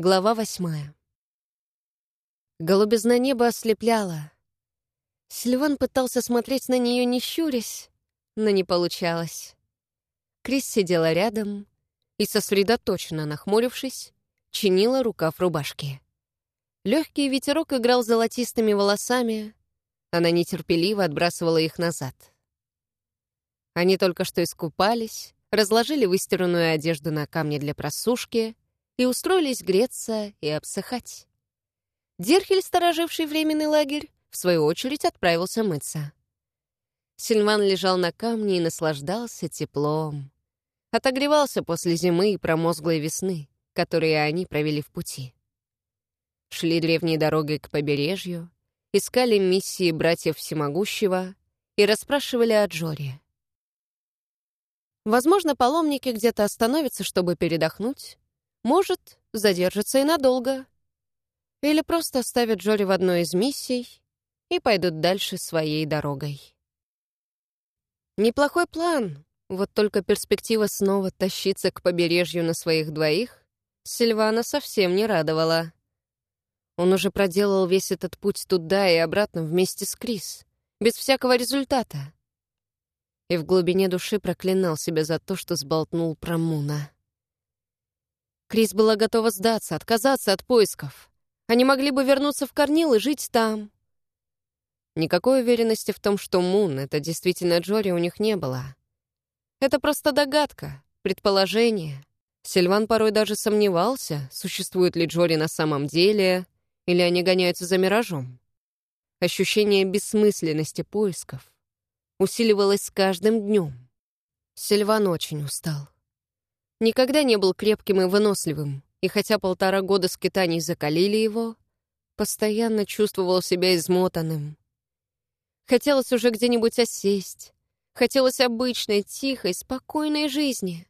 Глава восьмая. Голубизна неба ослепляла. Сильван пытался смотреть на нее, не щурясь, но не получалось. Крис сидела рядом и, сосредоточенно нахмурившись, чинила рукав рубашки. Легкий ветерок играл золотистыми волосами, она нетерпеливо отбрасывала их назад. Они только что искупались, разложили выстиранную одежду на камне для просушки и устроились греться и обсыхать. Дирхель, стороживший временный лагерь, в свою очередь отправился мыться. Сильван лежал на камне и наслаждался теплом. Отогревался после зимы и промозглой весны, которые они провели в пути. Шли древней дорогой к побережью, искали миссии братьев Всемогущего и расспрашивали о Джоре. Возможно, паломники где-то остановятся, чтобы передохнуть. Может, задержатся и надолго. Или просто оставят Джори в одной из миссий и пойдут дальше своей дорогой. Неплохой план, вот только перспектива снова тащиться к побережью на своих двоих Сильвана совсем не радовала. Он уже проделал весь этот путь туда и обратно вместе с Крис, без всякого результата и в глубине души проклинал себя за то, что сболтнул про Муна. Крис была готова сдаться, отказаться от поисков. Они могли бы вернуться в Корнил и жить там. Никакой уверенности в том, что Мун — это действительно Джори, у них не было. Это просто догадка, предположение. Сильван порой даже сомневался, существует ли Джори на самом деле, или они гоняются за миражом. Ощущение бессмысленности поисков усиливалось с каждым днем. Сильван очень устал. Никогда не был крепким и выносливым, и хотя полтора года скитаний закалили его, постоянно чувствовал себя измотанным. Хотелось уже где-нибудь осесть, хотелось обычной, тихой, спокойной жизни.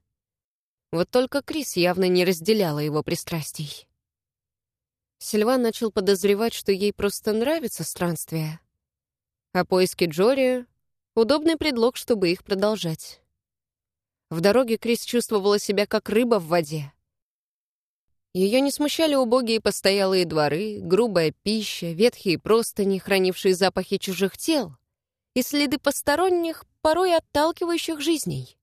Вот только Крис явно не разделяла его пристрастий. Сильван начал подозревать, что ей просто нравится странствие. А поиски Джори Удобный предлог, чтобы их продолжать. В дороге Крис чувствовала себя как рыба в воде. Ее не смущали убогие постоялые дворы, грубая пища, ветхие простыни, хранившие запахи чужих тел и следы посторонних, порой отталкивающих жизней.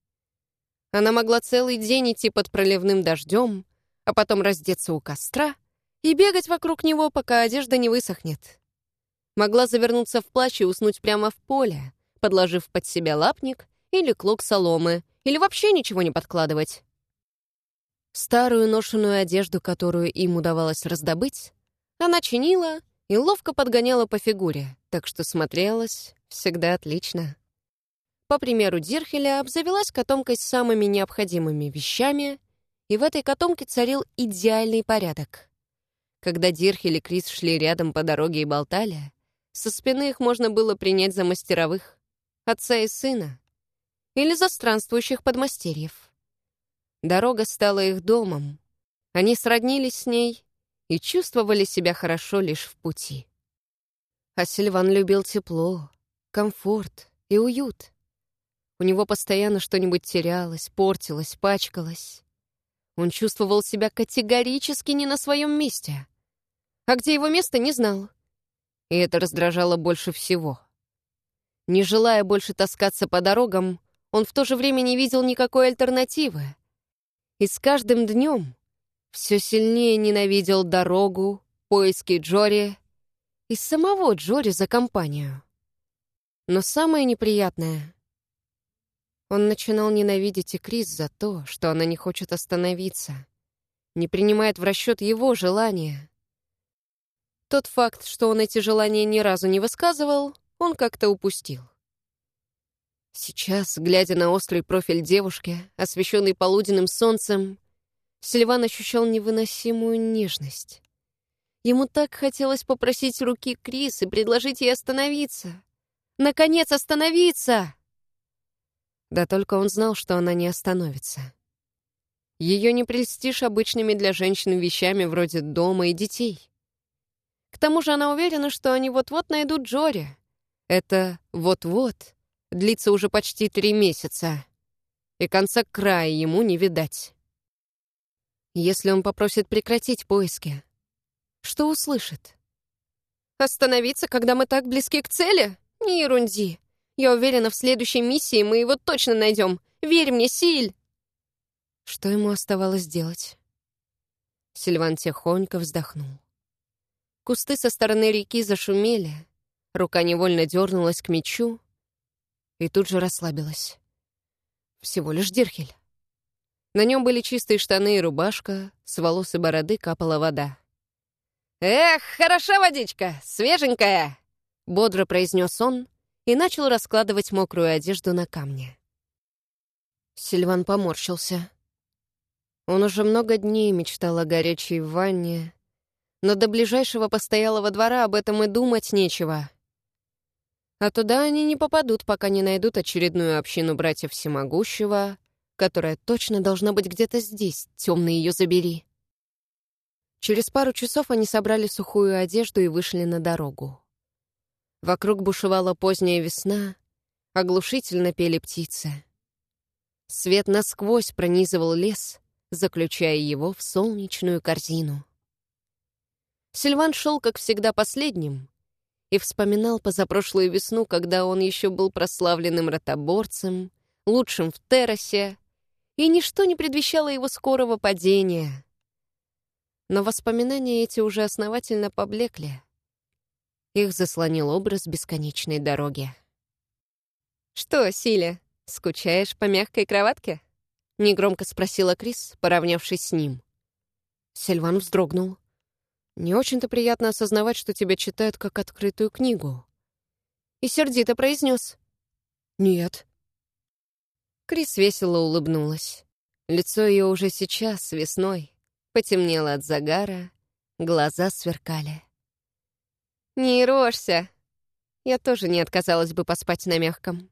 Она могла целый день идти под проливным дождем, а потом раздеться у костра и бегать вокруг него, пока одежда не высохнет. Могла завернуться в плащ и уснуть прямо в поле, подложив под себя лапник или клок соломы, или вообще ничего не подкладывать. Старую ношеную одежду, которую им удавалось раздобыть, она чинила и ловко подгоняла по фигуре, так что смотрелась всегда отлично. По примеру Дирхеля, обзавелась котомкой с самыми необходимыми вещами, и в этой котомке царил идеальный порядок. Когда Дирхель и Крис шли рядом по дороге и болтали, со спины их можно было принять за мастеровых отца и сына, или за странствующих подмастерьев. Дорога стала их домом. Они сроднились с ней и чувствовали себя хорошо лишь в пути. А Сильван любил тепло, комфорт и уют. У него постоянно что-нибудь терялось, портилось, пачкалось. Он чувствовал себя категорически не на своем месте. А где его место, не знал. И это раздражало больше всего. Не желая больше таскаться по дорогам, он в то же время не видел никакой альтернативы. И с каждым днем все сильнее ненавидел дорогу, поиски Джори и самого Джори за компанию. Но самое неприятное — он начинал ненавидеть и Крис за то, что она не хочет остановиться, не принимает в расчет его желания. Тот факт, что он эти желания ни разу не высказывал, он как-то упустил. Сейчас, глядя на острый профиль девушки, освещенный полуденным солнцем, Сильван ощущал невыносимую нежность. Ему так хотелось попросить руки Крис и предложить ей остановиться. Наконец, остановиться! Да только он знал, что она не остановится. Ее не прельстишь обычными для женщин вещами вроде дома и детей. К тому же она уверена, что они вот-вот найдут Джори, это «вот-вот» длится уже почти три месяца, и конца края ему не видать. Если он попросит прекратить поиски, что услышит? Остановиться, когда мы так близки к цели? Не ерунди. Я уверена, в следующей миссии мы его точно найдем. Верь мне, Силь!» Что ему оставалось делать? Сильван тихонько вздохнул. Кусты со стороны реки зашумели, рука невольно дернулась к мечу и тут же расслабилась. Всего лишь Дирхель. На нем были чистые штаны и рубашка, с волос и бороды капала вода. «Эх, хороша водичка, свеженькая!» — бодро произнес он и начал раскладывать мокрую одежду на камне. Сильван поморщился. Он уже много дней мечтал о горячей ванне, но до ближайшего постоялого двора об этом и думать нечего. А туда они не попадут, пока не найдут очередную общину братьев Всемогущего, которая точно должна быть где-то здесь, темный ее забери. Через пару часов они собрали сухую одежду и вышли на дорогу. Вокруг бушевала поздняя весна, оглушительно пели птицы. Свет насквозь пронизывал лес, заключая его в солнечную корзину. Сильван шел, как всегда, последним и вспоминал позапрошлую весну, когда он еще был прославленным ротоборцем, лучшим в террасе, и ничто не предвещало его скорого падения. Но воспоминания эти уже основательно поблекли. Их заслонил образ бесконечной дороги. «Что, Силя, скучаешь по мягкой кроватке?» — негромко спросила Крис, поравнявшись с ним. Сильван вздрогнул. «Не очень-то приятно осознавать, что тебя читают как открытую книгу». И сердито произнес. «Нет». Крис весело улыбнулась. Лицо ее уже сейчас, весной, потемнело от загара, глаза сверкали. «Не рожься. Я тоже не отказалась бы поспать на мягком.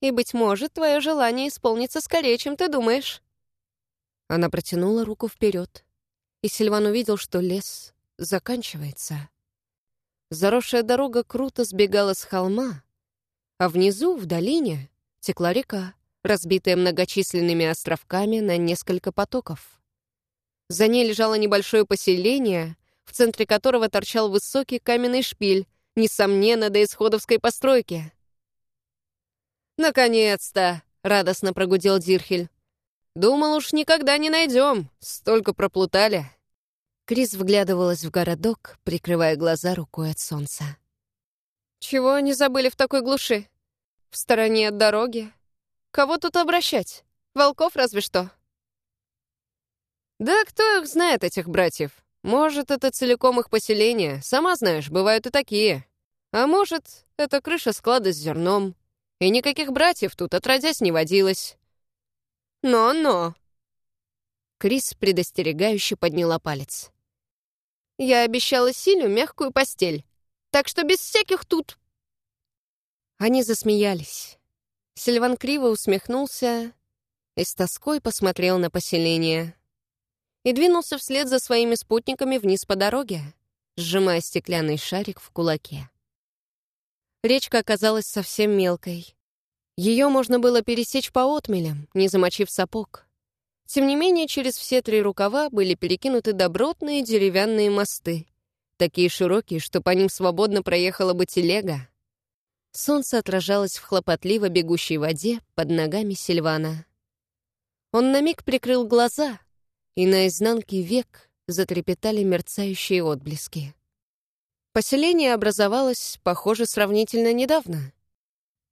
И, быть может, твое желание исполнится скорее, чем ты думаешь». Она протянула руку вперед, и Сильван увидел, что лес заканчивается. Заросшая дорога круто сбегала с холма, а внизу, в долине, текла река, разбитая многочисленными островками на несколько потоков. За ней лежало небольшое поселение, в центре которого торчал высокий каменный шпиль, несомненно, до исходовской постройки. «Наконец-то!» — радостно прогудел Дирхель. «Думал уж никогда не найдем, столько проплутали». Крис вглядывалась в городок, прикрывая глаза рукой от солнца. «Чего они забыли в такой глуши? В стороне от дороги? Кого тут обращать? Волков разве что?» «Да кто их знает, этих братьев? Может, это целиком их поселение. Сама знаешь, бывают и такие. А может, это крыша склада с зерном. И никаких братьев тут отродясь не водилось. Но-но!» Крис предостерегающе подняла палец. «Я обещала Силю мягкую постель, так что без всяких тут...» Они засмеялись. Сильван криво усмехнулся и с тоской посмотрел на поселение и двинулся вслед за своими спутниками вниз по дороге, сжимая стеклянный шарик в кулаке. Речка оказалась совсем мелкой. Ее можно было пересечь по отмелям, не замочив сапог. Тем не менее, через все три рукава были перекинуты добротные деревянные мосты, такие широкие, что по ним свободно проехала бы телега. Солнце отражалось в хлопотливо бегущей воде под ногами Сильвана. Он на миг прикрыл глаза, и на изнанке век затрепетали мерцающие отблески. Поселение образовалось, похоже, сравнительно недавно.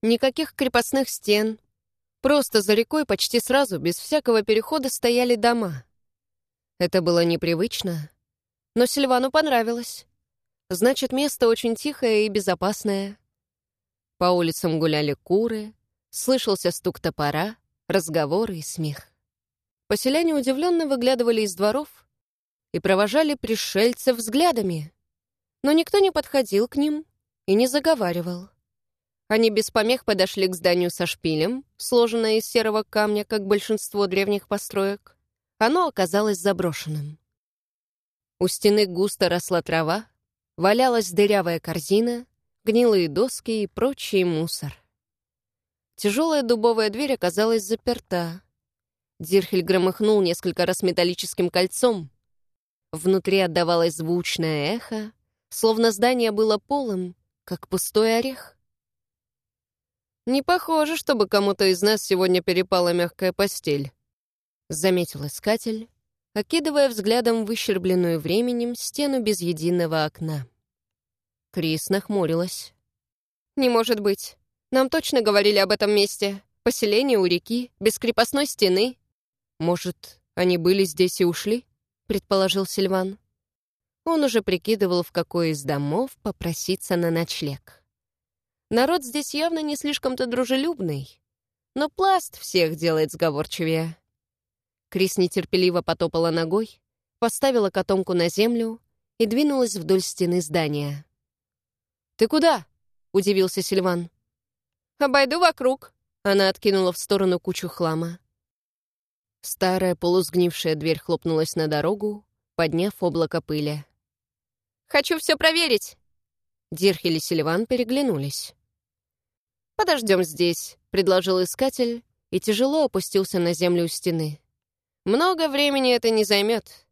Никаких крепостных стен. Просто за рекой почти сразу, без всякого перехода, стояли дома. Это было непривычно, но Сильвану понравилось. Значит, место очень тихое и безопасное. По улицам гуляли куры, слышался стук топора, разговоры и смех. Поселяне удивленно выглядывали из дворов и провожали пришельцев взглядами. Но никто не подходил к ним и не заговаривал. Они без помех подошли к зданию со шпилем, сложенное из серого камня, как большинство древних построек. Оно оказалось заброшенным. У стены густо росла трава, валялась дырявая корзина, гнилые доски и прочий мусор. Тяжелая дубовая дверь оказалась заперта, Дирхель громыхнул несколько раз металлическим кольцом. Внутри отдавалось звучное эхо, словно здание было полым, как пустой орех. «Не похоже, чтобы кому-то из нас сегодня перепала мягкая постель», — заметил искатель, окидывая взглядом выщербленную временем стену без единого окна. Крис нахмурилась. «Не может быть. Нам точно говорили об этом месте. Поселение у реки, без крепостной стены. Может, они были здесь и ушли?» — предположил Сильван. Он уже прикидывал, в какой из домов попроситься на ночлег. Народ здесь явно не слишком-то дружелюбный, но пласт всех делает сговорчивее. Крис нетерпеливо потопала ногой, поставила котомку на землю и двинулась вдоль стены здания. «Ты куда?» — удивился Сильван. «Обойду вокруг», — она откинула в сторону кучу хлама. Старая полусгнившая дверь хлопнулась на дорогу, подняв облако пыли. «Хочу все проверить!» Дирхель и Сильван переглянулись. «Подождем здесь», — предложил искатель и тяжело опустился на землю у стены. Много времени это не займет.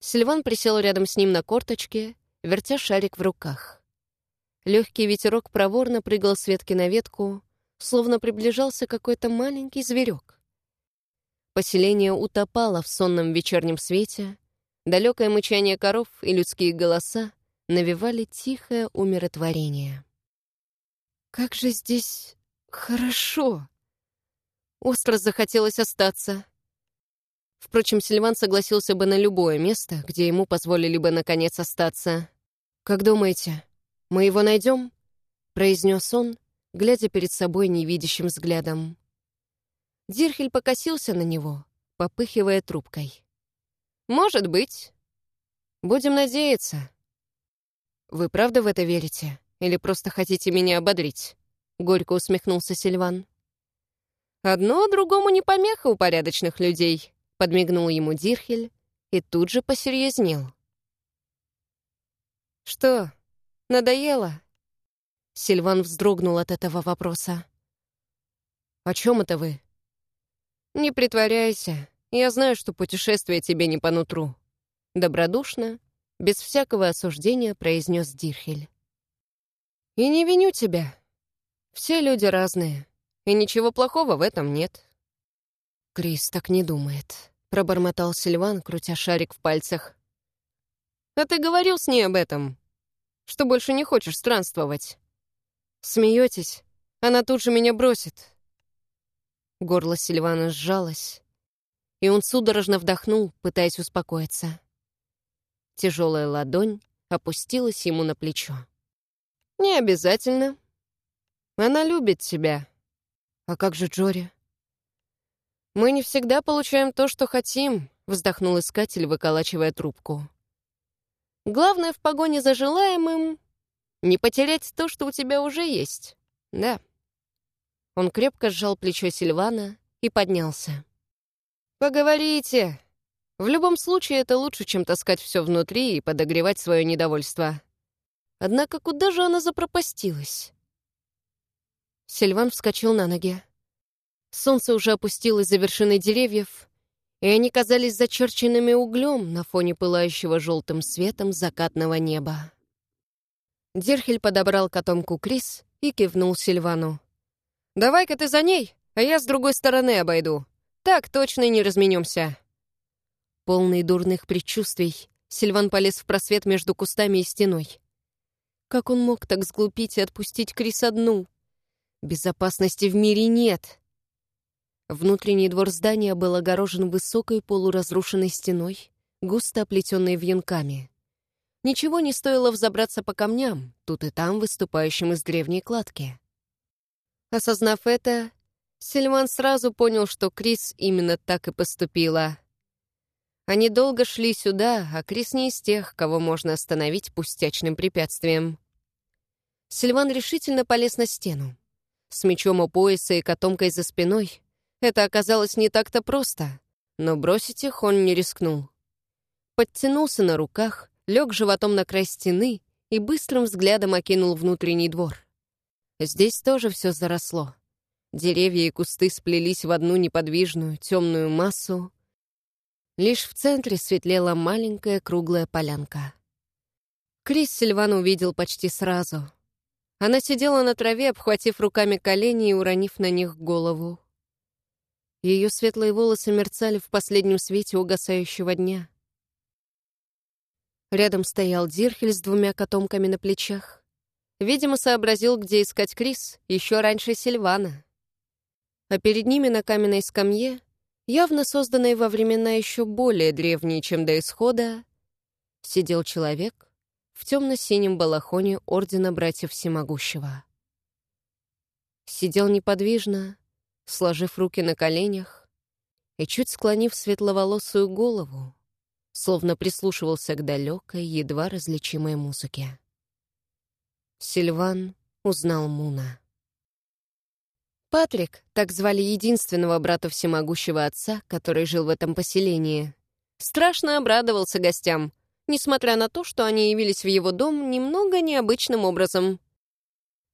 Сильван присел рядом с ним на корточке, вертя шарик в руках. Легкий ветерок проворно прыгал с ветки на ветку, словно приближался какой-то маленький зверек. Поселение утопало в сонном вечернем свете, далекое мычание коров и людские голоса навевали тихое умиротворение. «Как же здесь хорошо!» Остро захотелось остаться. Впрочем, Сильван согласился бы на любое место, где ему позволили бы наконец остаться. «Как думаете, мы его найдем?» — произнес он, глядя перед собой невидящим взглядом. Дирхель покосился на него, попыхивая трубкой. «Может быть. Будем надеяться». «Вы правда в это верите? Или просто хотите меня ободрить?» — горько усмехнулся Сильван. «Одно другому не помеха у порядочных людей», Подмигнул ему Дирхель и тут же посерьезнел. «Что, надоело?» Сильван вздрогнул от этого вопроса. «О чем это вы?» «Не притворяйся. Я знаю, что путешествие тебе не по нутру». Добродушно, без всякого осуждения, произнес Дирхель. «И не виню тебя. Все люди разные, и ничего плохого в этом нет». Крис так не думает. — пробормотал Сильван, крутя шарик в пальцах. «А ты говорил с ней об этом? Что больше не хочешь странствовать?» «Смеетесь? Она тут же меня бросит». Горло Сильвана сжалось, и он судорожно вдохнул, пытаясь успокоиться. Тяжелая ладонь опустилась ему на плечо. «Не обязательно. Она любит тебя. А как же Джори?» «Мы не всегда получаем то, что хотим», — вздохнул искатель, выколачивая трубку. «Главное в погоне за желаемым — не потерять то, что у тебя уже есть. Да». Он крепко сжал плечо Сильвана и поднялся. «Поговорите. В любом случае, это лучше, чем таскать все внутри и подогревать свое недовольство. Однако куда же она запропастилась?» Сильван вскочил на ноги. Солнце уже опустилось за вершины деревьев, и они казались зачерченными углем на фоне пылающего желтым светом закатного неба. Дерхель подобрал котомку Крис и кивнул Сильвану. «Давай-ка ты за ней, а я с другой стороны обойду. Так точно не разменемся». Полный дурных предчувствий, Сильван полез в просвет между кустами и стеной. Как он мог так сглупить и отпустить Крис одну? Безопасности в мире нет. Внутренний двор здания был огорожен высокой полуразрушенной стеной, густо оплетенной вьюнками. Ничего не стоило взобраться по камням, тут и там выступающим из древней кладки. Осознав это, Сильван сразу понял, что Крис именно так и поступила. Они долго шли сюда, а Крис не из тех, кого можно остановить пустячным препятствием. Сильван решительно полез на стену. С мечом у пояса и котомкой за спиной это оказалось не так-то просто, но бросить их он не рискнул. Подтянулся на руках, лег животом на край стены и быстрым взглядом окинул внутренний двор. Здесь тоже все заросло. Деревья и кусты сплелись в одну неподвижную, темную массу. Лишь в центре светлела маленькая круглая полянка. Крис Сильван увидел почти сразу. Она сидела на траве, обхватив руками колени и уронив на них голову. Ее светлые волосы мерцали в последнем свете угасающего дня. Рядом стоял Дирхель с двумя котомками на плечах. Видимо, сообразил, где искать Крис, еще раньше Сильвана. А перед ними на каменной скамье, явно созданной во времена еще более древние, чем до исхода, сидел человек в темно-синем балахоне Ордена Братьев Всемогущего. Сидел неподвижно, сложив руки на коленях и чуть склонив светловолосую голову, словно прислушивался к далекой, едва различимой музыке. Сильван узнал Муна. Патрик, так звали единственного брата всемогущего отца, который жил в этом поселении, страшно обрадовался гостям, несмотря на то, что они явились в его дом немного необычным образом.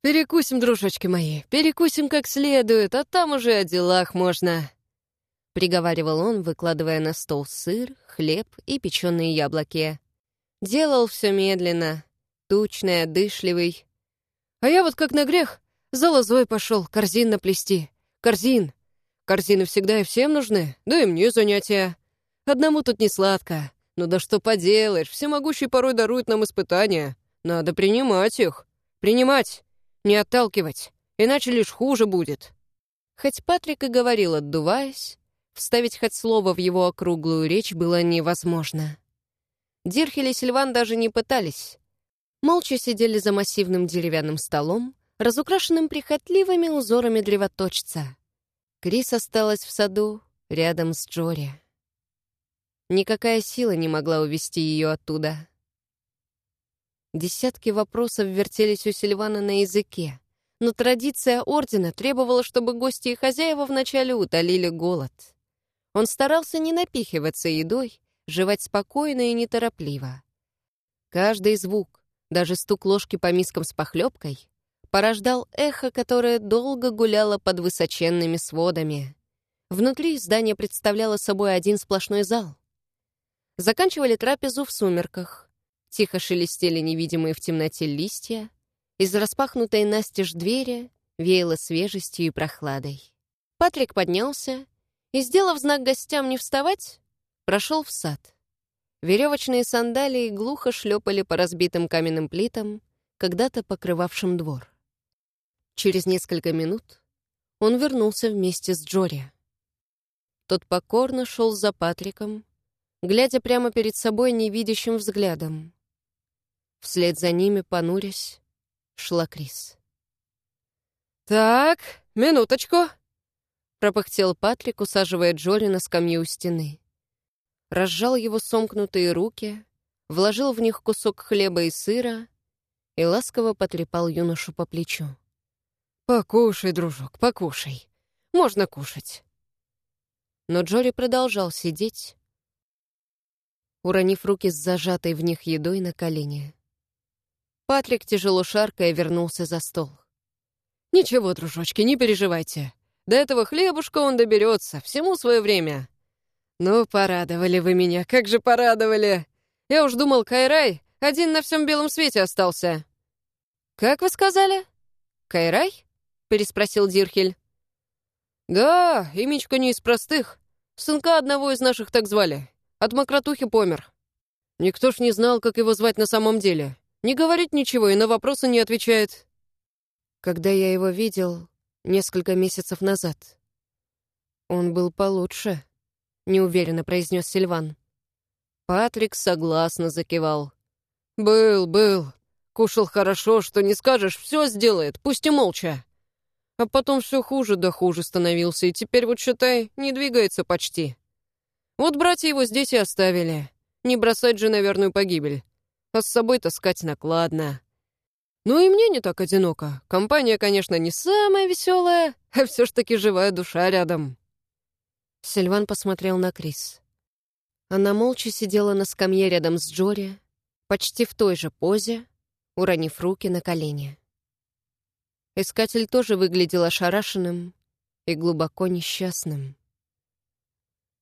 «Перекусим, дружочки мои, перекусим как следует, а там уже о делах можно», — приговаривал он, выкладывая на стол сыр, хлеб и печеные яблоки. Делал все медленно, тучный, одышливый. «А я вот как на грех, за лозой пошел, корзин наплести. Корзин. Корзины всегда и всем нужны, да и мне занятия. Одному тут не сладко. Ну да что поделаешь, всемогущий порой дарует нам испытания. Надо принимать их. Принимать. Не отталкивать, иначе лишь хуже будет. Хоть Патрик и говорил, отдуваясь, вставить хоть слово в его округлую речь было невозможно. Дирхель и Сильван даже не пытались. Молча сидели за массивным деревянным столом, разукрашенным прихотливыми узорами древоточца. Крис осталась в саду рядом с Джори. Никакая сила не могла увести ее оттуда. Десятки вопросов вертелись у Сильвана на языке, но традиция Ордена требовала, чтобы гости и хозяева вначале утолили голод. Он старался не напихиваться едой, жевать спокойно и неторопливо. Каждый звук, даже стук ложки по мискам с похлебкой, порождал эхо, которое долго гуляло под высоченными сводами. Внутри здание представляло собой один сплошной зал. Заканчивали трапезу в сумерках. Тихо шелестели невидимые в темноте листья. Из распахнутой настежь двери веяло свежестью и прохладой. Патрик поднялся и, сделав знак гостям не вставать, прошел в сад. Веревочные сандалии глухо шлепали по разбитым каменным плитам, когда-то покрывавшим двор. Через несколько минут он вернулся вместе с Джори. Тот покорно шел за Патриком, глядя прямо перед собой невидящим взглядом. Вслед за ними, понурясь, шла Крис. «Так, минуточку!» — пропыхтел Патрик, усаживая Джоли на скамью у стены. Разжал его сомкнутые руки, вложил в них кусок хлеба и сыра и ласково потрепал юношу по плечу. «Покушай, дружок, покушай. Можно кушать». Но Джори продолжал сидеть, уронив руки с зажатой в них едой на колени. Патрик, тяжело шаркая, вернулся за стол. «Ничего, дружочки, не переживайте. До этого хлебушка он доберется, всему свое время». «Ну, порадовали вы меня, как же порадовали! Я уж думал, Кайрай один на всем белом свете остался». «Как вы сказали? Кайрай?» — переспросил Дирхель. «Да, имечко не из простых. Сынка одного из наших так звали. От мокротухи помер. Никто ж не знал, как его звать на самом деле. Не говорит ничего и на вопросы не отвечает. Когда я его видел несколько месяцев назад, он был получше, неуверенно произнес Сильван. Патрик согласно закивал. «Был, был. Кушал хорошо, что не скажешь, все сделает, пусть и молча. А потом все хуже да хуже становился, и теперь вот, считай, не двигается почти. Вот братья его здесь и оставили. Не бросать же на верную погибель а с собой таскать накладно. Ну и мне не так одиноко. Компания, конечно, не самая веселая, а все ж таки живая душа рядом. Сильван посмотрел на Крис. Она молча сидела на скамье рядом с Джори, почти в той же позе, уронив руки на колени. Искатель тоже выглядел ошарашенным и глубоко несчастным.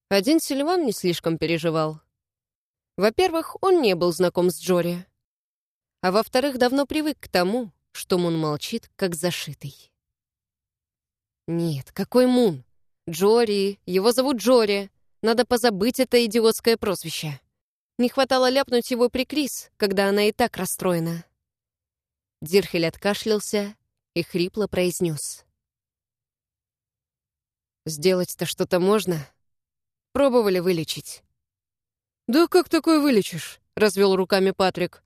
Один Сильван не слишком переживал. Во-первых, он не был знаком с Джори. А во-вторых, давно привык к тому, что Мун молчит, как зашитый. Нет, какой Мун? Джори, его зовут Джори. Надо позабыть это идиотское прозвище. Не хватало ляпнуть его при Крис, когда она и так расстроена. Дирхель откашлялся и хрипло произнес. «Сделать-то что-то можно? Пробовали вылечить?» «Да как такое вылечишь?» — развел руками Патрик.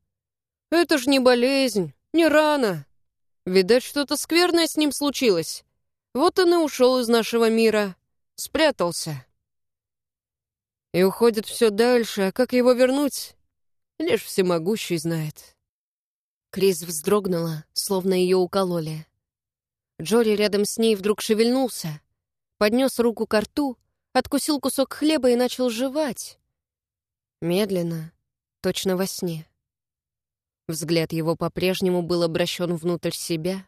«Это ж не болезнь, не рана. Видать, что-то скверное с ним случилось. Вот он и ушел из нашего мира, спрятался. И уходит все дальше, а как его вернуть, лишь всемогущий знает». Крис вздрогнула, словно ее укололи. Джори рядом с ней вдруг шевельнулся, поднес руку к рту, откусил кусок хлеба и начал жевать. Медленно, точно во сне. Взгляд его по-прежнему был обращен внутрь себя,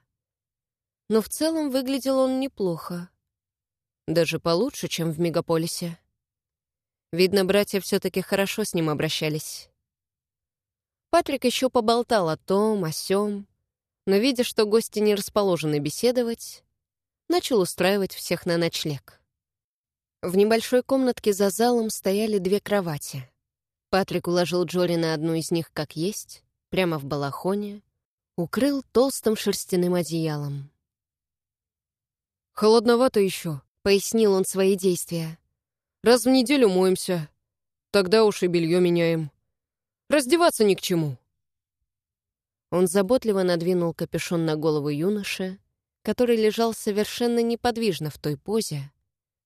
но в целом выглядел он неплохо. Даже получше, чем в мегаполисе. Видно, братья все-таки хорошо с ним обращались. Патрик еще поболтал о том, о сём, но, видя, что гости не расположены беседовать, начал устраивать всех на ночлег. В небольшой комнатке за залом стояли две кровати. Патрик уложил Джори на одну из них как есть, прямо в балахоне, укрыл толстым шерстяным одеялом. «Холодновато еще», — пояснил он свои действия. «Раз в неделю моемся. Тогда уж и белье меняем. Раздеваться ни к чему». Он заботливо надвинул капюшон на голову юноши, который лежал совершенно неподвижно в той позе,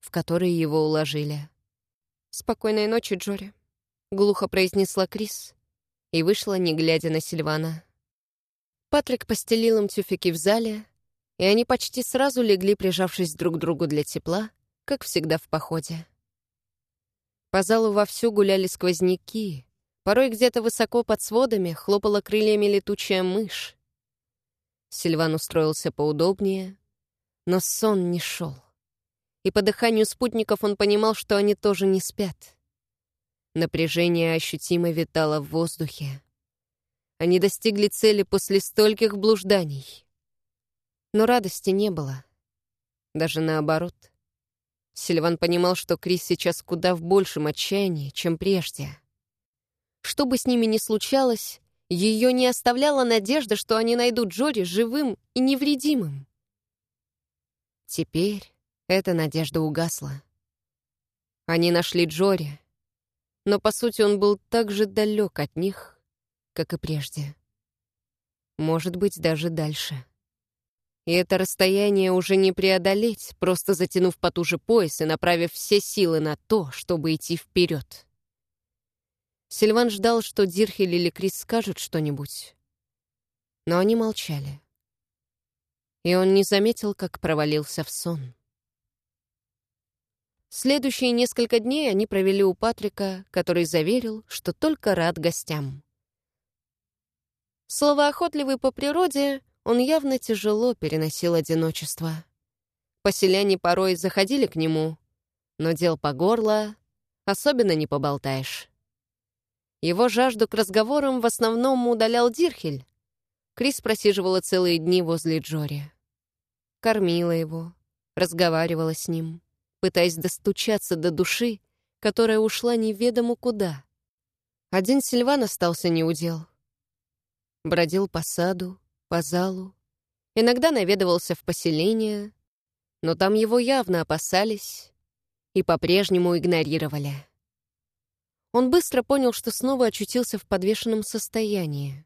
в которой его уложили. «Спокойной ночи, Джори», — глухо произнесла Крис и вышла, не глядя на Сильвана. Патрик постелил им тюфяки в зале, и они почти сразу легли, прижавшись друг к другу для тепла, как всегда в походе. По залу вовсю гуляли сквозняки, Порой где-то высоко под сводами хлопала крыльями летучая мышь. Сильван устроился поудобнее, но сон не шел. И по дыханию спутников он понимал, что они тоже не спят. Напряжение ощутимо витало в воздухе. Они достигли цели после стольких блужданий. Но радости не было. Даже наоборот. Сильван понимал, что Крис сейчас куда в большем отчаянии, чем прежде. Что бы с ними ни случалось, ее не оставляла надежда, что они найдут Джори живым и невредимым. Теперь эта надежда угасла. Они нашли Джори, но, по сути, он был так же далек от них, как и прежде. Может быть, даже дальше. И это расстояние уже не преодолеть, просто затянув потуже пояс и направив все силы на то, чтобы идти вперед. Сильван ждал, что Дирхель или Крис скажут что-нибудь. Но они молчали. И он не заметил, как провалился в сон. Следующие несколько дней они провели у Патрика, который заверил, что только рад гостям. Словоохотливый по природе, он явно тяжело переносил одиночество. Поселяне порой заходили к нему, но дел по горло особенно не поболтаешь. Его жажду к разговорам в основном удалял Дирхель. Крис просиживала целые дни возле Джори. Кормила его, разговаривала с ним, пытаясь достучаться до души, которая ушла неведомо куда. Один Сильван остался неудел. Бродил по саду, по залу, иногда наведывался в поселение, но там его явно опасались и по-прежнему игнорировали. Он быстро понял, что снова очутился в подвешенном состоянии.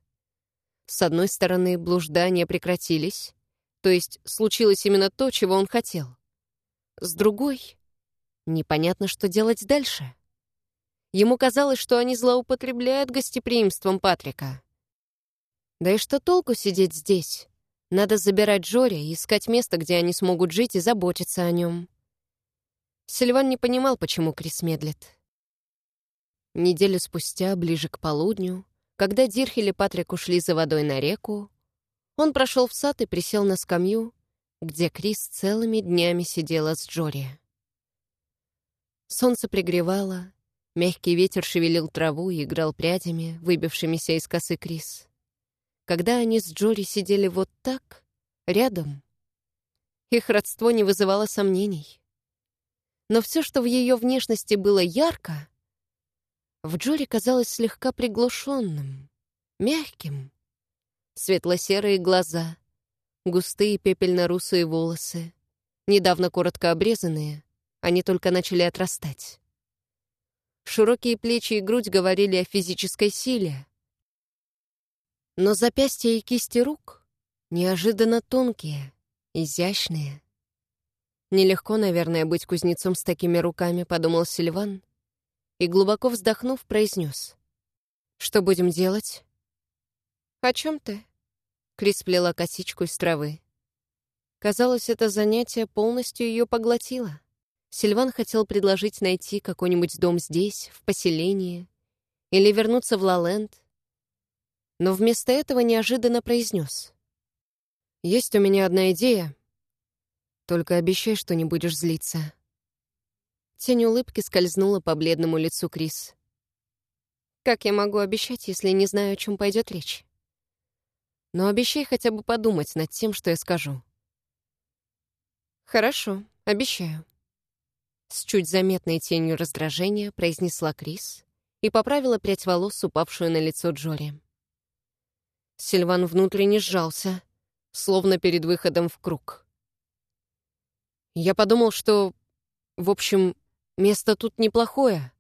С одной стороны, блуждания прекратились, то есть случилось именно то, чего он хотел. С другой, непонятно, что делать дальше. Ему казалось, что они злоупотребляют гостеприимством Патрика. Да и что толку сидеть здесь? Надо забирать Джори и искать место, где они смогут жить и заботиться о нем. Сильван не понимал, почему Крис медлит. Неделю спустя, ближе к полудню, когда Дирхель и Патрик ушли за водой на реку, он прошел в сад и присел на скамью, где Крис целыми днями сидела с Джори. Солнце пригревало, мягкий ветер шевелил траву и играл прядями, выбившимися из косы Крис. Когда они с Джори сидели вот так, рядом, их родство не вызывало сомнений. Но все, что в ее внешности было ярко, в Джори казалось слегка приглушенным, мягким. Светло-серые глаза, густые пепельно-русые волосы, недавно коротко обрезанные, они только начали отрастать. Широкие плечи и грудь говорили о физической силе. Но запястья и кисти рук неожиданно тонкие, изящные. Нелегко, наверное, быть кузнецом с такими руками, подумал Сильван, и, глубоко вздохнув, произнес. «Что будем делать?» «О чем ты?» Крис плела косичку из травы. Казалось, это занятие полностью ее поглотило. Сильван хотел предложить найти какой-нибудь дом здесь, в поселении, или вернуться в Лаленд, но вместо этого неожиданно произнес. «Есть у меня одна идея. Только обещай, что не будешь злиться». Тень улыбки скользнула по бледному лицу Крис. «Как я могу обещать, если не знаю, о чем пойдет речь?» «Но обещай хотя бы подумать над тем, что я скажу». «Хорошо, обещаю». С чуть заметной тенью раздражения произнесла Крис и поправила прядь волос, упавшую на лицо Джори. Сильван внутренне сжался, словно перед выходом в круг. Я подумал, что, в общем, место тут неплохое,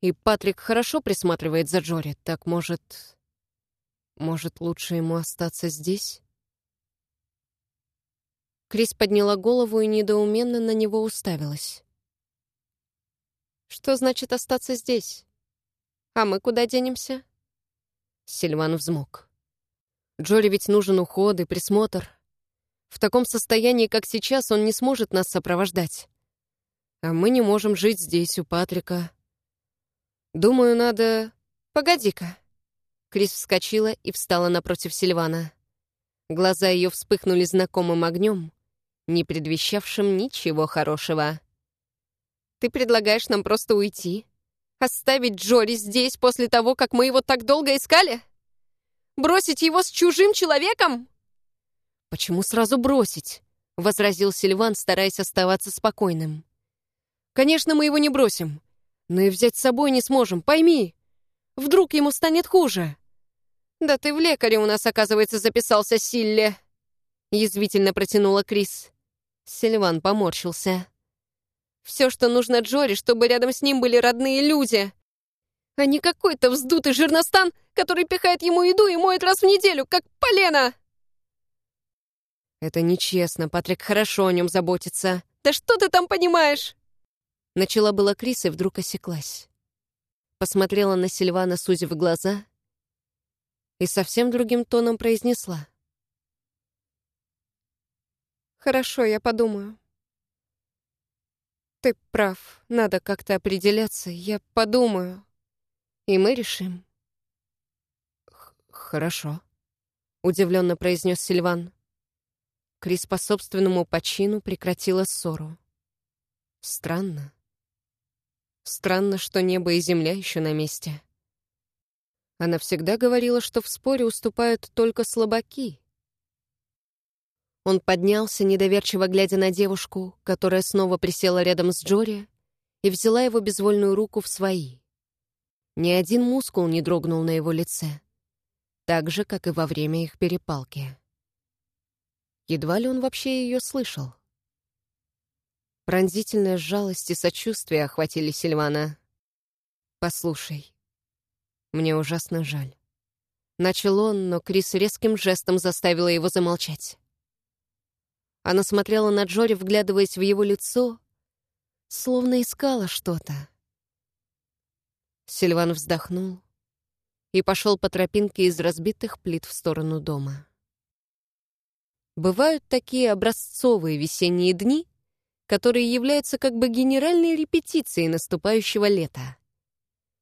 и Патрик хорошо присматривает за Джори, так может... Может, лучше ему остаться здесь? Крис подняла голову и недоуменно на него уставилась. Что значит остаться здесь? А мы куда денемся? Сильван взмок. Джори ведь нужен уход и присмотр. В таком состоянии, как сейчас, он не сможет нас сопровождать. А мы не можем жить здесь, у Патрика. Думаю, надо... Погоди-ка. Крис вскочила и встала напротив Сильвана. Глаза ее вспыхнули знакомым огнем, не предвещавшим ничего хорошего. Ты предлагаешь нам просто уйти? Оставить Джори здесь после того, как мы его так долго искали? Бросить его с чужим человеком? Почему сразу бросить? Возразил Сильван, стараясь оставаться спокойным. Конечно, мы его не бросим, но и взять с собой не сможем, пойми. Вдруг ему станет хуже. Да ты в лекаре у нас, оказывается, записался, Силле. Язвительно протянула Крис. Сильван поморщился. Все, что нужно Джори, чтобы рядом с ним были родные люди. А не какой-то вздутый жирностан, который пихает ему еду и моет раз в неделю, как полено. Это нечестно, Патрик хорошо о нем заботится. Да что ты там понимаешь? Начала была Крис и вдруг осеклась. Посмотрела на Сильвана, сузив глаза, и совсем другим тоном произнесла. «Хорошо, я подумаю». Ты прав, надо как-то определяться, я подумаю. И мы решим. Х Хорошо, удивленно произнес Сильван. Крис по собственному почину прекратила ссору. Странно. Странно, что небо и земля еще на месте. Она всегда говорила, что в споре уступают только слабаки, он поднялся, недоверчиво глядя на девушку, которая снова присела рядом с Джори и взяла его безвольную руку в свои. Ни один мускул не дрогнул на его лице, так же, как и во время их перепалки. Едва ли он вообще ее слышал. Пронзительная жалость и сочувствие охватили Сильвана. «Послушай, мне ужасно жаль». Начал он, но Крис резким жестом заставила его замолчать. Она смотрела на Джори, вглядываясь в его лицо, словно искала что-то. Сильван вздохнул и пошел по тропинке из разбитых плит в сторону дома. Бывают такие образцовые весенние дни, которые являются как бы генеральной репетицией наступающего лета.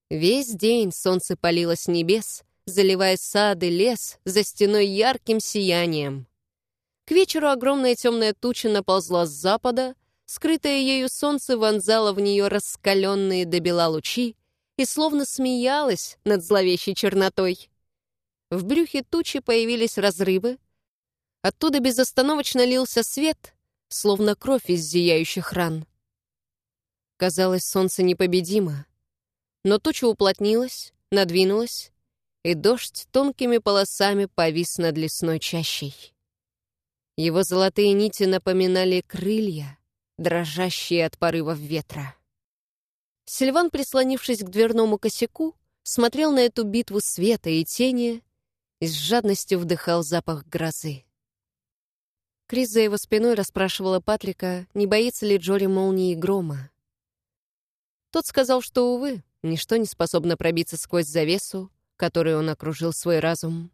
Весь день солнце палило с небес, заливая сады, лес за стеной ярким сиянием. К вечеру огромная темная туча наползла с запада, скрытое ею солнце вонзало в нее раскаленные до бела лучи и словно смеялось над зловещей чернотой. В брюхе тучи появились разрывы, оттуда безостановочно лился свет, словно кровь из зияющих ран. Казалось, солнце непобедимо, но туча уплотнилась, надвинулась, и дождь тонкими полосами повис над лесной чащей. Его золотые нити напоминали крылья, дрожащие от порывов ветра. Сильван, прислонившись к дверному косяку, смотрел на эту битву света и тени и с жадностью вдыхал запах грозы. Крис за его спиной расспрашивала Патрика, не боится ли Джори молнии и грома. Тот сказал, что, увы, ничто не способно пробиться сквозь завесу, которой он окружил свой разум.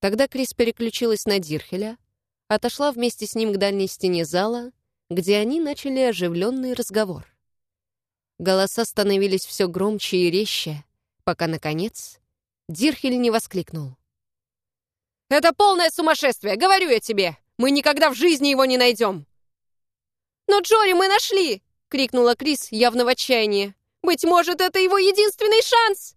Тогда Крис переключилась на Дирхеля, отошла вместе с ним к дальней стене зала, где они начали оживленный разговор. Голоса становились все громче и резче, пока, наконец, Дирхель не воскликнул. «Это полное сумасшествие, говорю я тебе! Мы никогда в жизни его не найдем!» «Но Джори мы нашли!» — крикнула Крис, явно в отчаянии. «Быть может, это его единственный шанс!»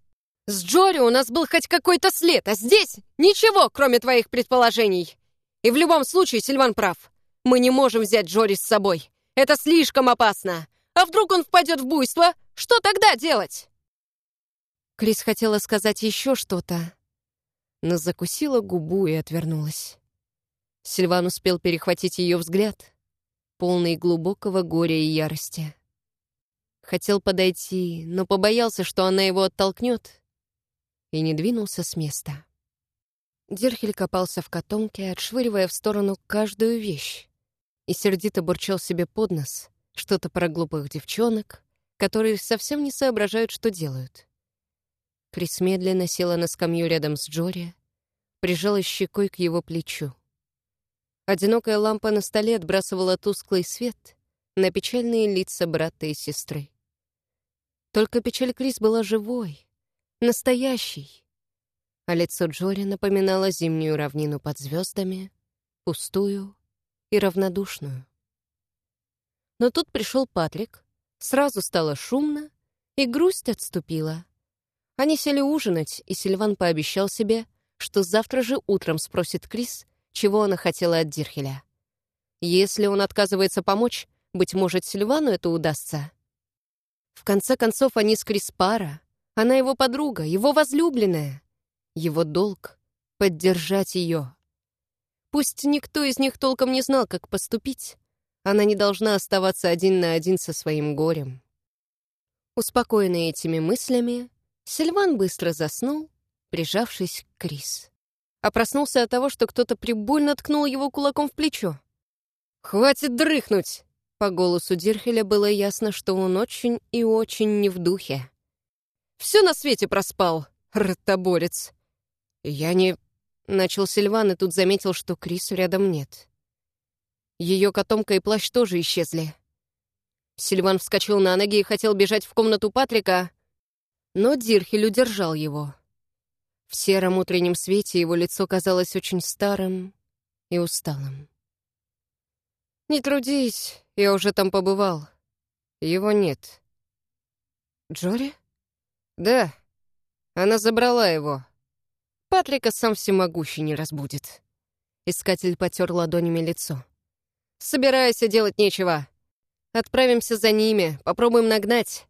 «С Джори у нас был хоть какой-то след, а здесь ничего, кроме твоих предположений!» И в любом случае Сильван прав. Мы не можем взять Джори с собой. Это слишком опасно. А вдруг он впадет в буйство? Что тогда делать?» Крис хотела сказать еще что-то, но закусила губу и отвернулась. Сильван успел перехватить ее взгляд, полный глубокого горя и ярости. Хотел подойти, но побоялся, что она его оттолкнет, и не двинулся с места. Дирхель копался в котомке, отшвыривая в сторону каждую вещь, и сердито бурчал себе под нос что-то про глупых девчонок, которые совсем не соображают, что делают. Крис медленно села на скамью рядом с Джори, прижалась щекой к его плечу. Одинокая лампа на столе отбрасывала тусклый свет на печальные лица брата и сестры. Только печаль Крис была живой, настоящей, а лицо Джори напоминало зимнюю равнину под звездами, пустую и равнодушную. Но тут пришел Патрик, сразу стало шумно, и грусть отступила. Они сели ужинать, и Сильван пообещал себе, что завтра же утром спросит Крис, чего она хотела от Дирхеля. Если он отказывается помочь, быть может, Сильвану это удастся. В конце концов, они с Крис пара. Она его подруга, его возлюбленная. Его долг — поддержать ее. Пусть никто из них толком не знал, как поступить, она не должна оставаться один на один со своим горем. Успокоенный этими мыслями, Сильван быстро заснул, прижавшись к Крис. А проснулся от того, что кто-то прибольно ткнул его кулаком в плечо. «Хватит дрыхнуть!» По голосу Дирхеля было ясно, что он очень и очень не в духе. «Все на свете проспал, ротоборец!» «Я не...» — начал Сильван и тут заметил, что Крис рядом нет. Ее котомка и плащ тоже исчезли. Сильван вскочил на ноги и хотел бежать в комнату Патрика, но Дирхель удержал его. В сером утреннем свете его лицо казалось очень старым и усталым. «Не трудись, я уже там побывал. Его нет». «Джори?» «Да, она забрала его». Патрика сам всемогущий не разбудит. Искатель потер ладонями лицо. «Собирайся, делать нечего. Отправимся за ними, попробуем нагнать.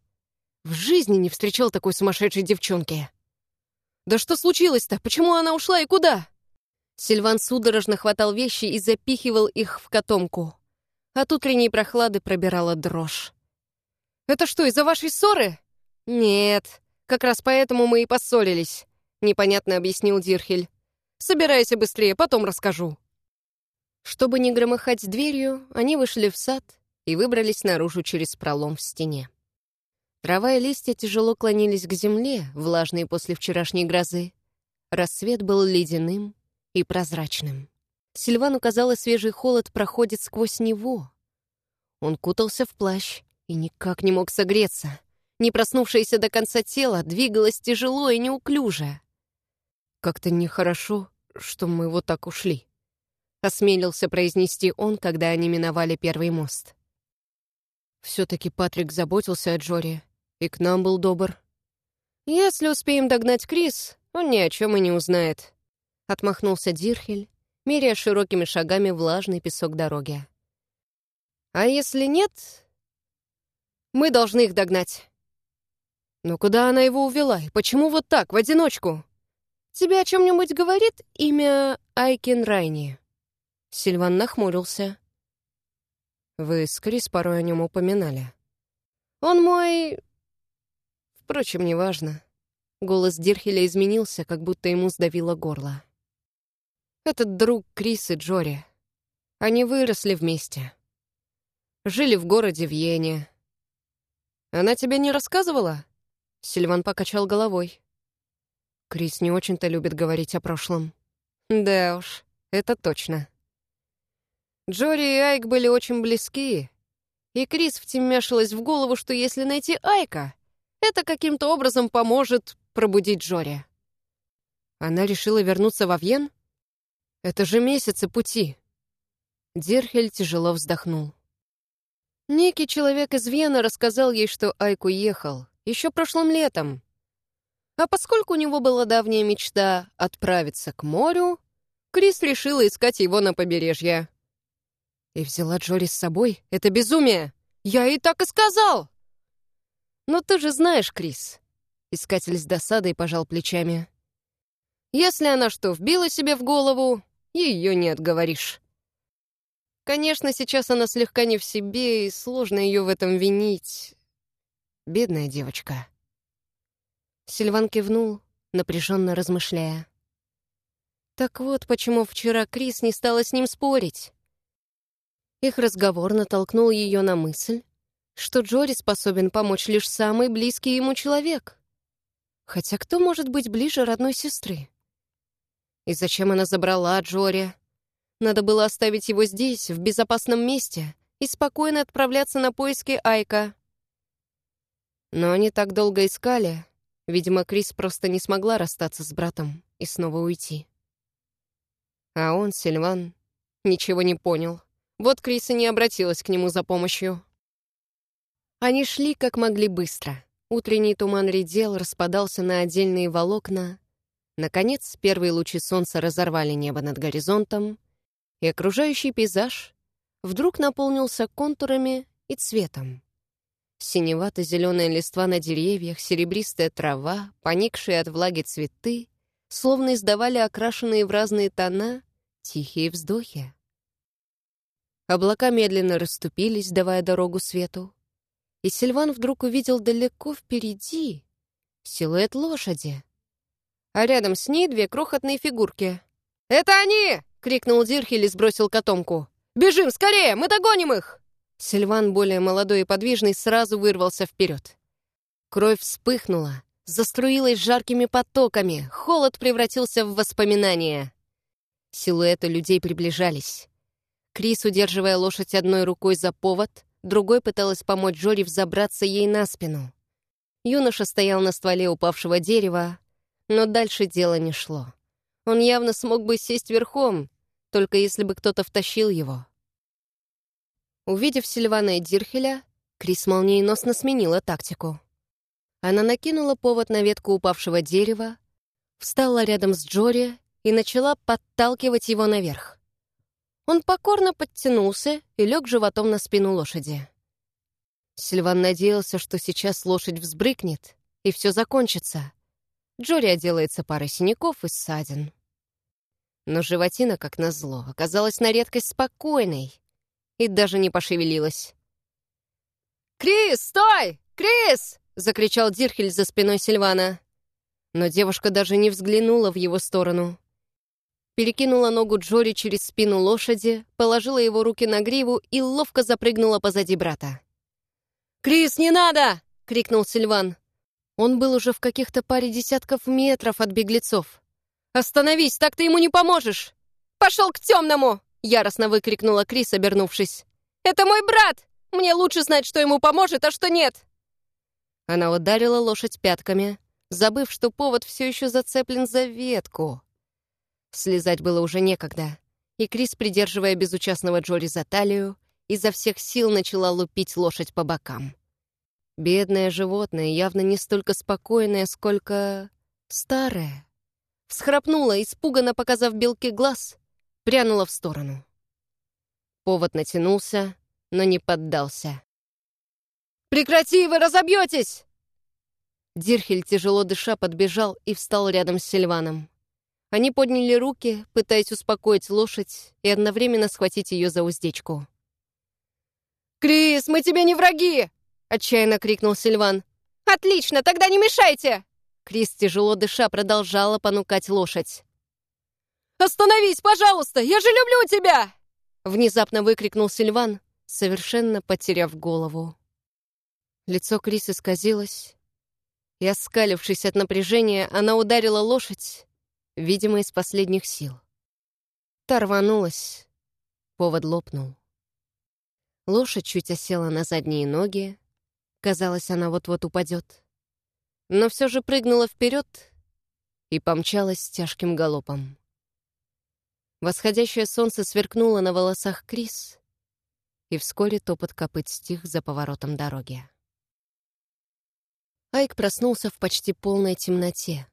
В жизни не встречал такой сумасшедшей девчонки. Да что случилось-то? Почему она ушла и куда?» Сильван судорожно хватал вещи и запихивал их в котомку. От утренней прохлады пробирала дрожь. «Это что, из-за вашей ссоры?» «Нет, как раз поэтому мы и поссорились. Непонятно объяснил Дирхель. «Собирайся быстрее, потом расскажу». Чтобы не громыхать дверью, они вышли в сад и выбрались наружу через пролом в стене. Трава и листья тяжело клонились к земле, влажные после вчерашней грозы. Рассвет был ледяным и прозрачным. Сильвану казалось, свежий холод проходит сквозь него. Он кутался в плащ и никак не мог согреться. Не проснувшееся до конца тело двигалось тяжело и неуклюже. Как-то нехорошо, что мы вот так ушли. осмелился произнести он, когда они миновали первый мост. Все-таки Патрик заботился о Джоре и к нам был добр. Если успеем догнать Крис, он ни о чем и не узнает. Отмахнулся Дирхель, меряя широкими шагами влажный песок дороги. А если нет, мы должны их догнать. Но куда она его увела? И почему вот так, в одиночку? Тебе о чем-нибудь говорит имя Айкин Райни? Сильван нахмурился. Вы с Крис порой о нем упоминали. Он мой... Впрочем, неважно. Голос Дирхеля изменился, как будто ему сдавило горло. Этот друг Крис и Джори. Они выросли вместе. Жили в городе Вьене. Она тебе не рассказывала? Сильван покачал головой. Крис не очень-то любит говорить о прошлом. Да уж, это точно. Джори и Айк были очень близки, и Крис втемяшилась в голову, что если найти Айка, это каким-то образом поможет пробудить Джори. Она решила вернуться во Вьен? Это же месяцы пути. Дирхель тяжело вздохнул. Некий человек из Вены рассказал ей, что Айк уехал, еще прошлым летом. А поскольку у него была давняя мечта отправиться к морю, Крис решила искать его на побережье. И взяла Джори с собой? Это безумие! Я ей так и сказал! Но ты же знаешь, Крис. Искатель с досадой пожал плечами. Если она что, вбила себе в голову, ее не отговоришь. Конечно, сейчас она слегка не в себе, и сложно ее в этом винить. Бедная девочка. Сильван кивнул, напряженно размышляя. Так вот, почему вчера Крис не стала с ним спорить. Их разговор натолкнул ее на мысль, что Джори способен помочь лишь самый близкий ему человек. Хотя кто может быть ближе родной сестры? И зачем она забрала Джори? Надо было оставить его здесь, в безопасном месте, и спокойно отправляться на поиски Айка. Но они так долго искали. Видимо, Крис просто не смогла расстаться с братом и снова уйти. А он, Сильван, ничего не понял. Вот Крис и не обратилась к нему за помощью. Они шли как могли быстро. Утренний туман редел, распадался на отдельные волокна. Наконец, первые лучи солнца разорвали небо над горизонтом, и окружающий пейзаж вдруг наполнился контурами и цветом. Синевато-зеленая листва на деревьях, серебристая трава, поникшие от влаги цветы, словно издавали окрашенные в разные тона тихие вздохи. Облака медленно расступились, давая дорогу свету. И Сильван вдруг увидел далеко впереди силуэт лошади. А рядом с ней две крохотные фигурки. «Это они!» — крикнул Дирхель и сбросил котомку. «Бежим, скорее! Мы догоним их!» Сильван, более молодой и подвижный, сразу вырвался вперед. Кровь вспыхнула, заструилась жаркими потоками, холод превратился в воспоминания. Силуэты людей приближались. Крис, удерживая лошадь одной рукой за повод, другой пыталась помочь Джори взобраться ей на спину. Юноша стоял на стволе упавшего дерева, но дальше дело не шло. Он явно смог бы сесть верхом, только если бы кто-то втащил его. Увидев Сильвана и Дирхеля, Крис молниеносно сменила тактику. Она накинула повод на ветку упавшего дерева, встала рядом с Джори и начала подталкивать его наверх. Он покорно подтянулся и лег животом на спину лошади. Сильван надеялся, что сейчас лошадь взбрыкнет, и все закончится. Джори отделается парой синяков и ссадин. Но животина, как назло, оказалась на редкость спокойной и даже не пошевелилась. «Крис, стой! Крис!» — закричал Дирхель за спиной Сильвана. Но девушка даже не взглянула в его сторону перекинула ногу Джори через спину лошади, положила его руки на гриву и ловко запрыгнула позади брата. «Крис, не надо!» — крикнул Сильван. Он был уже в каких-то паре десятков метров от беглецов. «Остановись, так ты ему не поможешь!» «Пошел к темному!» — яростно выкрикнула Крис, обернувшись. «Это мой брат! Мне лучше знать, что ему поможет, а что нет!» Она ударила лошадь пятками, забыв, что повод все еще зацеплен за ветку. Слезать было уже некогда. и Крис, придерживая безучастного Джори за талию, изо всех сил начала лупить лошадь по бокам. Бедное животное, явно не столько спокойное, сколько старое. Всхрапнула, испуганно показав белке глаз, прянула в сторону. Повод натянулся, но не поддался. «Прекрати, вы разобьетесь!» Дирхель, тяжело дыша, подбежал и встал рядом с Сильваном. Они подняли руки, пытаясь успокоить лошадь и одновременно схватить ее за уздечку. «Крис, мы тебе не враги!» — отчаянно крикнул Сильван. «Отлично, тогда не мешайте!» Крис, тяжело дыша, продолжала понукать лошадь. «Остановись, пожалуйста! Я же люблю тебя!» Внезапно выкрикнул Сильван, совершенно потеряв голову. Лицо Крис исказилось, и, оскалившись от напряжения, она ударила лошадь, видимо, из последних сил. Та рванулась, повод лопнул. Лошадь чуть осела на задние ноги, казалось, она вот-вот упадет, но все же прыгнула вперед и помчалась тяжким галопом. Восходящее солнце сверкнуло на волосах Крис, и вскоре топот копыт стих за поворотом дороги. Айк проснулся в почти полной темноте.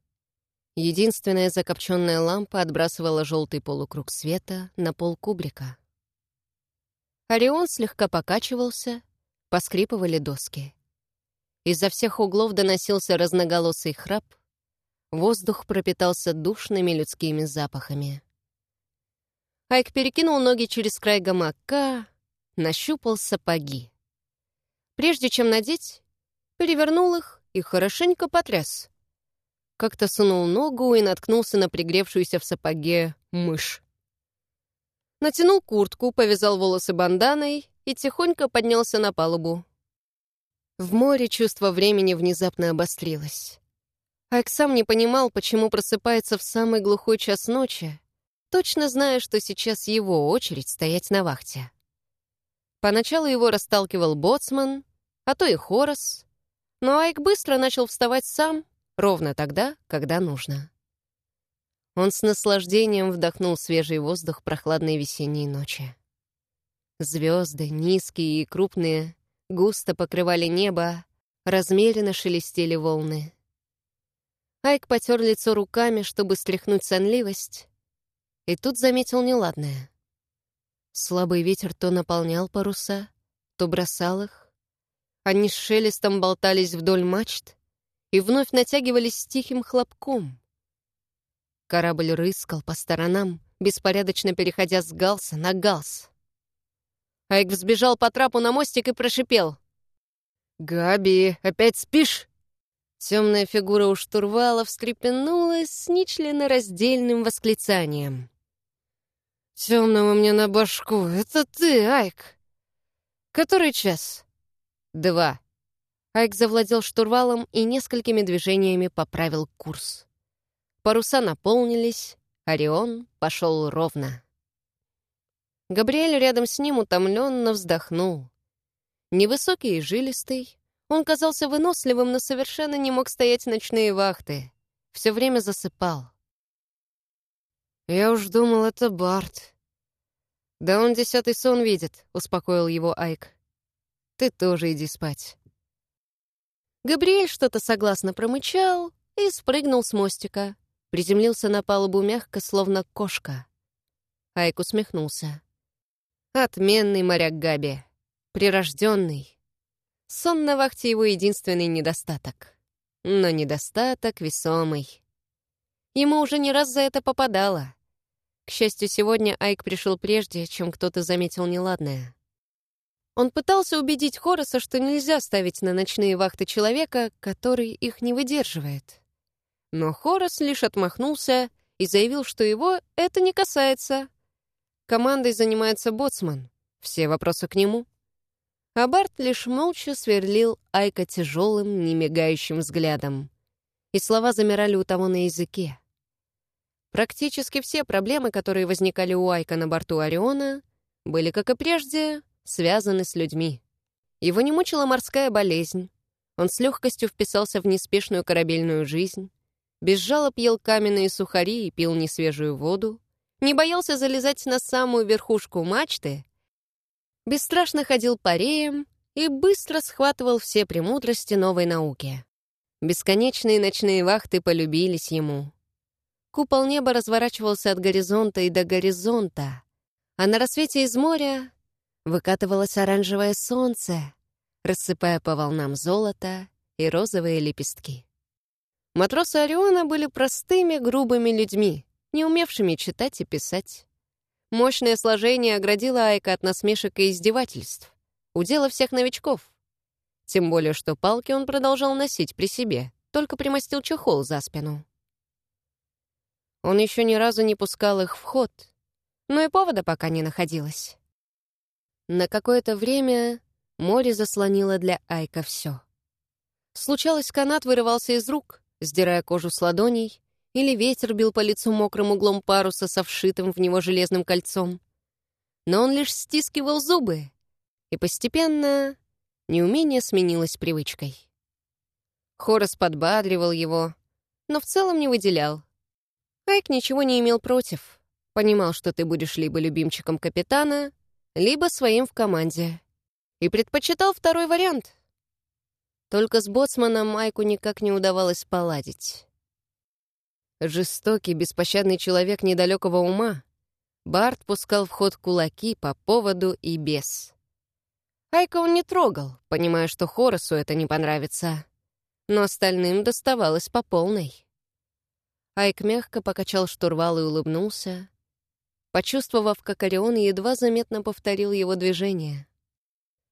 Единственная закопченная лампа отбрасывала желтый полукруг света на пол кубрика. Орион слегка покачивался, поскрипывали доски. Изо всех углов доносился разноголосый храп, воздух пропитался душными людскими запахами. Айк перекинул ноги через край гамака, нащупал сапоги. Прежде чем надеть, перевернул их и хорошенько потряс. Как-то сунул ногу и наткнулся на пригревшуюся в сапоге мышь. Натянул куртку, повязал волосы банданой и тихонько поднялся на палубу. В море чувство времени внезапно обострилось. Айк сам не понимал, почему просыпается в самый глухой час ночи, точно зная, что сейчас его очередь стоять на вахте. Поначалу его расталкивал боцман, а то и Хорос, но Айк быстро начал вставать сам, ровно тогда, когда нужно. Он с наслаждением вдохнул свежий воздух прохладной весенней ночи. Звезды, низкие и крупные, густо покрывали небо, размеренно шелестели волны. Айк потер лицо руками, чтобы стряхнуть сонливость, и тут заметил неладное. Слабый ветер то наполнял паруса, то бросал их, они с шелестом болтались вдоль мачт и вновь натягивались с тихим хлопком. Корабль рыскал по сторонам, беспорядочно переходя с галса на галс. Айк взбежал по трапу на мостик и прошипел. «Габи, опять спишь?» Темная фигура у штурвала встрепенулась с нечленораздельным восклицанием. «Темного мне на башку! Это ты, Айк!» «Который час?» Два. Айк завладел штурвалом и несколькими движениями поправил курс. Паруса наполнились, Орион пошел ровно. Габриэль рядом с ним утомленно вздохнул. Невысокий и жилистый, он казался выносливым, но совершенно не мог стоять ночные вахты. Все время засыпал. «Я уж думал, это Барт». «Да он десятый сон видит», — успокоил его Айк. Ты тоже иди спать». Габриэль что-то согласно промычал и спрыгнул с мостика. Приземлился на палубу мягко, словно кошка. Айк усмехнулся. Отменный моряк Габи. Прирожденный. Сон на вахте его единственный недостаток. Но недостаток весомый. Ему уже не раз за это попадало. К счастью, сегодня Айк пришел прежде, чем кто-то заметил неладное. Он пытался убедить Хороса, что нельзя ставить на ночные вахты человека, который их не выдерживает. Но Хорос лишь отмахнулся и заявил, что его это не касается. Командой занимается боцман. Все вопросы к нему. А Барт лишь молча сверлил Айка тяжелым, немигающим взглядом. И слова замирали у того на языке. Практически все проблемы, которые возникали у Айка на борту Ориона, были, как и прежде, связаны с людьми. Его не мучила морская болезнь. Он с легкостью вписался в неспешную корабельную жизнь, без жалоб ел каменные сухари и пил несвежую воду, не боялся залезать на самую верхушку мачты, бесстрашно ходил пареем и быстро схватывал все премудрости новой науки. Бесконечные ночные вахты полюбились ему. Купол неба разворачивался от горизонта и до горизонта, а на рассвете из моря выкатывалось оранжевое солнце, рассыпая по волнам золото и розовые лепестки. Матросы Ориона были простыми, грубыми людьми, не умевшими читать и писать. Мощное сложение оградило Айка от насмешек и издевательств. Удела всех новичков. Тем более, что палки он продолжал носить при себе, только примостил чехол за спину. Он еще ни разу не пускал их в ход, но и повода пока не находилось. На какое-то время море заслонило для Айка все. Случалось, канат вырывался из рук, сдирая кожу с ладоней, или ветер бил по лицу мокрым углом паруса со вшитым в него железным кольцом. Но он лишь стискивал зубы, и постепенно неумение сменилось привычкой. Хорос подбадривал его, но в целом не выделял. Айк ничего не имел против. Понимал, что ты будешь либо любимчиком капитана, либо своим в команде. И предпочитал второй вариант. Только с боцманом Майку никак не удавалось поладить. Жестокий, беспощадный человек недалекого ума, Барт пускал в ход кулаки по поводу и без. Айка он не трогал, понимая, что Хоросу это не понравится. Но остальным доставалось по полной. Айк мягко покачал штурвал и улыбнулся, почувствовав, как Орион едва заметно повторил его движение.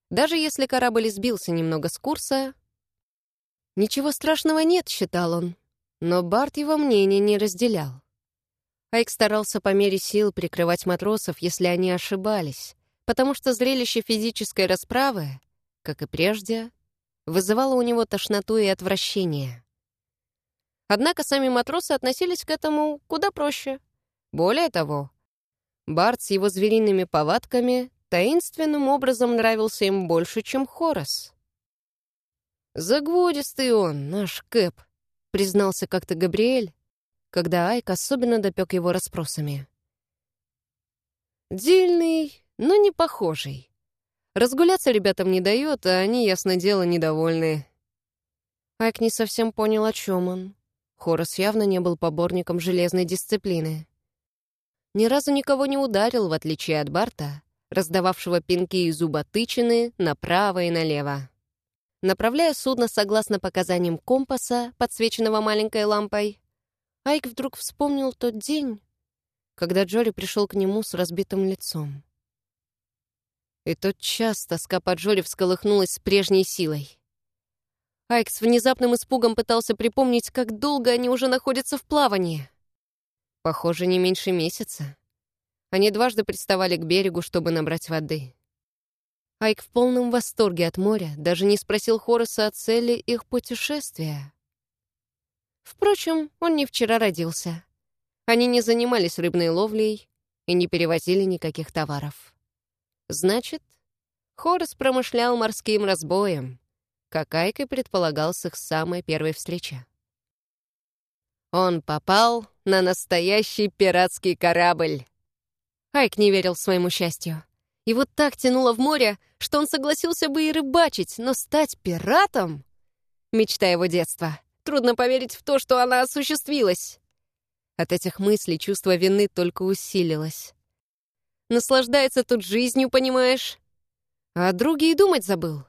Даже если корабль сбился немного с курса, ничего страшного нет, считал он. Но Барт его мнение не разделял. Айк старался по мере сил прикрывать матросов, если они ошибались, потому что зрелище физической расправы, как и прежде, вызывало у него тошноту и отвращение. Однако сами матросы относились к этому куда проще. Более того, Барт с его звериными повадками таинственным образом нравился им больше, чем Хорос. Загвоздистый он, наш Кэп признался как-то Габриэль, когда Айк особенно допек его расспросами. Дельный, но не похожий. Разгуляться ребятам не дает, а они, ясно дело, недовольны. Айк не совсем понял, о чем он. Хорос явно не был поборником железной дисциплины. Ни разу никого не ударил, в отличие от Барта, раздававшего пинки и зуботычины направо и налево. Направляя судно согласно показаниям компаса, подсвеченного маленькой лампой, Айк вдруг вспомнил тот день, когда Джори пришел к нему с разбитым лицом. И тот час тоска по Джори всколыхнулась с прежней силой. Айк с внезапным испугом пытался припомнить, как долго они уже находятся в плавании. Похоже, не меньше месяца. Они дважды приставали к берегу, чтобы набрать воды. Айк в полном восторге от моря даже не спросил Хороса о цели их путешествия. Впрочем, он не вчера родился. Они не занимались рыбной ловлей и не перевозили никаких товаров. Значит, Хорос промышлял морским разбоем, как Айк и предполагал с их самой первой встречи. Он попал на настоящий пиратский корабль. Айк не верил своему счастью. Его так тянуло в море, что он согласился бы и рыбачить, но стать пиратом — мечта его детства. Трудно поверить в то, что она осуществилась. От этих мыслей чувство вины только усилилось. Наслаждается тут жизнью, понимаешь? А о друге и думать забыл.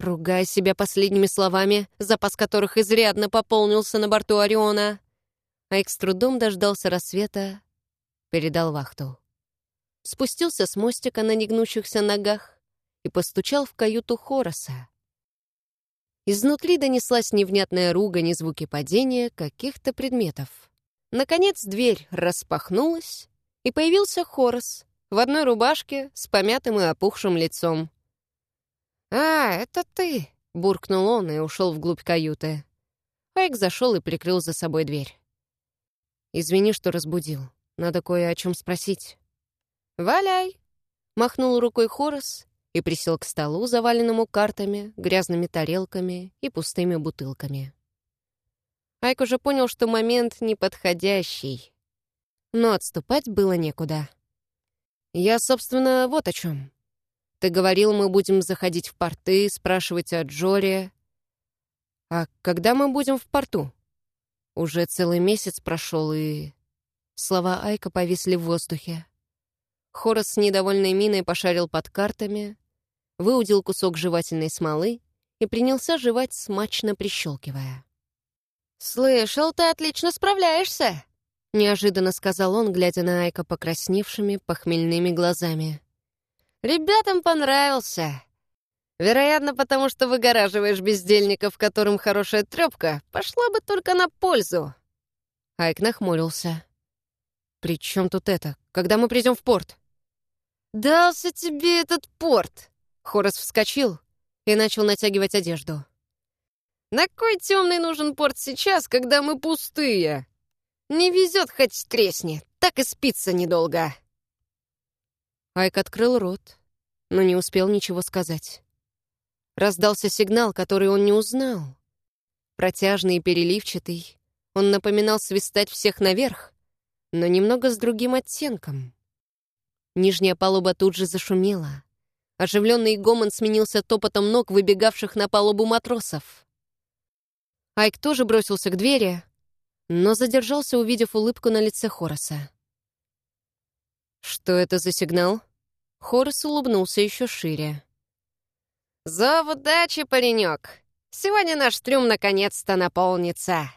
Ругая себя последними словами, запас которых изрядно пополнился на борту Ориона, Айк с трудом дождался рассвета, передал вахту спустился с мостика на негнущихся ногах и постучал в каюту Хороса. Изнутри донеслась невнятная ругань и звуки падения каких-то предметов. Наконец дверь распахнулась, и появился Хорос в одной рубашке с помятым и опухшим лицом. «А, это ты!» — буркнул он и ушел вглубь каюты. Айк зашел и прикрыл за собой дверь. «Извини, что разбудил. Надо кое о чем спросить». «Валяй!» — махнул рукой Хорос и присел к столу, заваленному картами, грязными тарелками и пустыми бутылками. Айк уже понял, что момент неподходящий. но отступать было некуда. «Я, собственно, вот о чем. Ты говорил, мы будем заходить в порты, спрашивать о Джоре. А когда мы будем в порту? Уже целый месяц прошел, и...» Слова Айка повисли в воздухе. Хорос с недовольной миной пошарил под картами, выудил кусок жевательной смолы и принялся жевать, смачно прищелкивая. «Слышал, ты отлично справляешься!» — неожиданно сказал он, глядя на Айка покрасневшими, похмельными глазами. «Ребятам понравился. Вероятно, потому что выгораживаешь бездельников, которым хорошая трёпка, пошла бы только на пользу». Айк нахмурился. «При чем тут это? Когда мы придем в порт?» «Дался тебе этот порт!» Хорос вскочил и начал натягивать одежду. «На кой темный нужен порт сейчас, когда мы пустые? Не везет хоть тресни, так и спится недолго». Айк открыл рот, но не успел ничего сказать. Раздался сигнал, который он не узнал. Протяжный и переливчатый, он напоминал свистать всех наверх, но немного с другим оттенком. Нижняя палуба тут же зашумела. Оживленный гомон сменился топотом ног, выбегавших на палубу матросов. Айк тоже бросился к двери, но задержался, увидев улыбку на лице Хороса. «Что это за сигнал?» Хорос улыбнулся еще шире. «Зов удачи, паренек! Сегодня наш трюм наконец-то наполнится!»